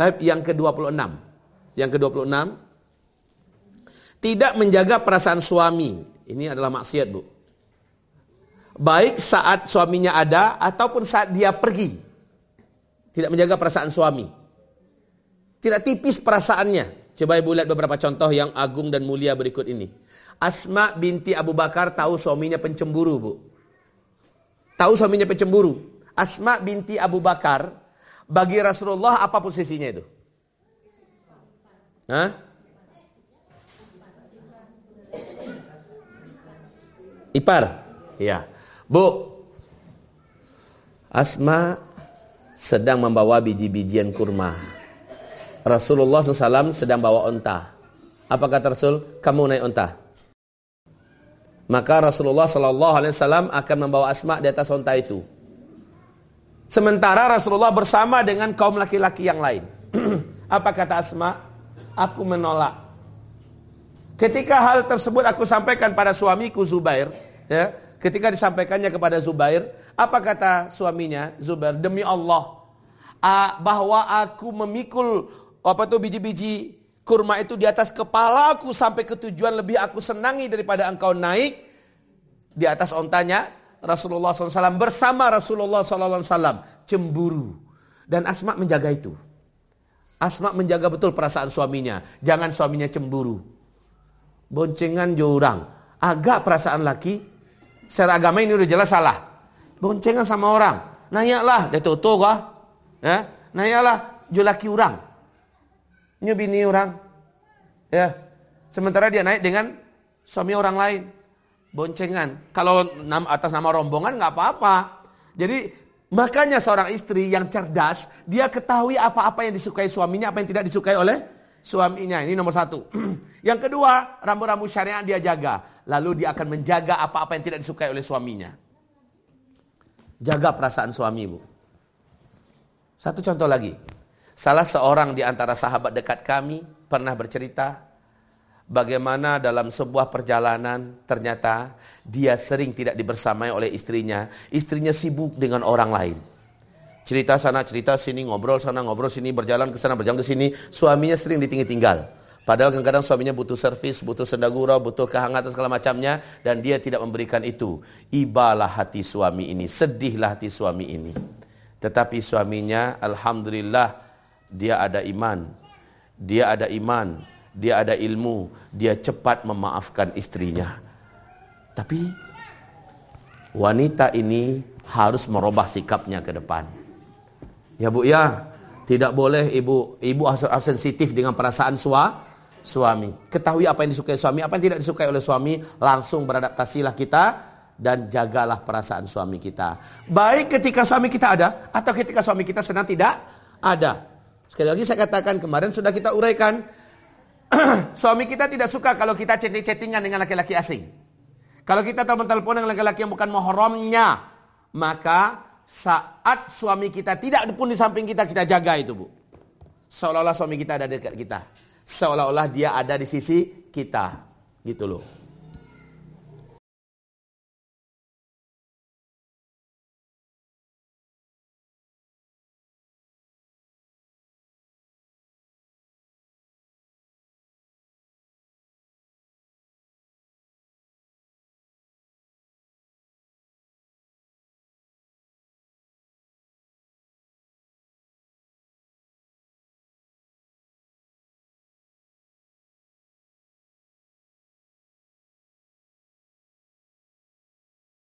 Tapi yang ke-26. Yang ke-26 tidak menjaga perasaan suami. Ini adalah maksiat, Bu. Baik saat suaminya ada ataupun saat dia pergi. Tidak menjaga perasaan suami. Tidak tipis perasaannya. Coba Ibu lihat beberapa contoh yang agung dan mulia berikut ini. Asma binti Abu Bakar tahu suaminya pencemburu, Bu. Tahu suaminya pencemburu. Asma binti Abu Bakar bagi Rasulullah apa posisinya itu? Hah? Ipar. Ya. Bu. Asma sedang membawa biji-bijian kurma. Rasulullah SAW sedang bawa onta. Apa kata Rasul? Kamu naik onta. Maka Rasulullah Wasallam akan membawa Asma di atas onta itu. Sementara Rasulullah bersama dengan kaum laki-laki yang lain. Apa kata Asma? Aku menolak. Ketika hal tersebut aku sampaikan pada suamiku Zubair, ya, ketika disampaikannya kepada Zubair, apa kata suaminya Zubair? Demi Allah, bahwa aku memikul apa tuh biji-biji kurma itu di atas kepala aku sampai ke tujuan lebih aku senangi daripada engkau naik di atas ontanya Rasulullah SAW bersama Rasulullah SAW cemburu dan Asma menjaga itu. Asma menjaga betul perasaan suaminya. Jangan suaminya cemburu. Boncengan jurang. Agak perasaan laki. Secara agama ini udah jelas salah. Boncengan sama orang. Nanyalah. Dia tutup kah? Ya? Nanyalah. Julaki orang nyubini orang. Ya. Sementara dia naik dengan suami orang lain. Boncengan. Kalau atas nama rombongan nggak apa-apa. Jadi makanya seorang istri yang cerdas, dia ketahui apa-apa yang disukai suaminya, apa yang tidak disukai oleh suaminya. Ini nomor satu. yang kedua, rambu-rambu syariat dia jaga. Lalu dia akan menjaga apa-apa yang tidak disukai oleh suaminya. Jaga perasaan suami, Bu. Satu contoh lagi. Salah seorang di antara sahabat dekat kami pernah bercerita bagaimana dalam sebuah perjalanan ternyata dia sering tidak dibersamai oleh istrinya. Istrinya sibuk dengan orang lain. Cerita sana, cerita sini, ngobrol sana, ngobrol sini, berjalan ke sana, berjalan ke sini. Suaminya sering ditinggal-tinggal. Padahal kadang-kadang suaminya butuh servis, butuh sendagura, butuh kehangatan segala macamnya. Dan dia tidak memberikan itu. Ibalah hati suami ini, sedihlah hati suami ini. Tetapi suaminya, Alhamdulillah, dia ada iman, dia ada iman, dia ada ilmu, dia cepat memaafkan istrinya. Tapi wanita ini harus merubah sikapnya ke depan. Ya Bu ya, tidak boleh ibu ibu sensitif dengan perasaan sua, suami. Ketahui apa yang disukai suami, apa yang tidak disukai oleh suami, langsung beradaptasilah kita dan jagalah perasaan suami kita. Baik ketika suami kita ada atau ketika suami kita sedang tidak ada. Sekali lagi saya katakan kemarin sudah kita uraikan. suami kita tidak suka kalau kita chatting-chattingan dengan laki-laki asing. Kalau kita telepon-telepon dengan laki-laki yang bukan mahramnya, maka saat suami kita tidak pun di samping kita, kita jaga itu bu. Seolah-olah suami kita ada dekat kita. Seolah-olah dia ada di sisi kita. Gitu loh.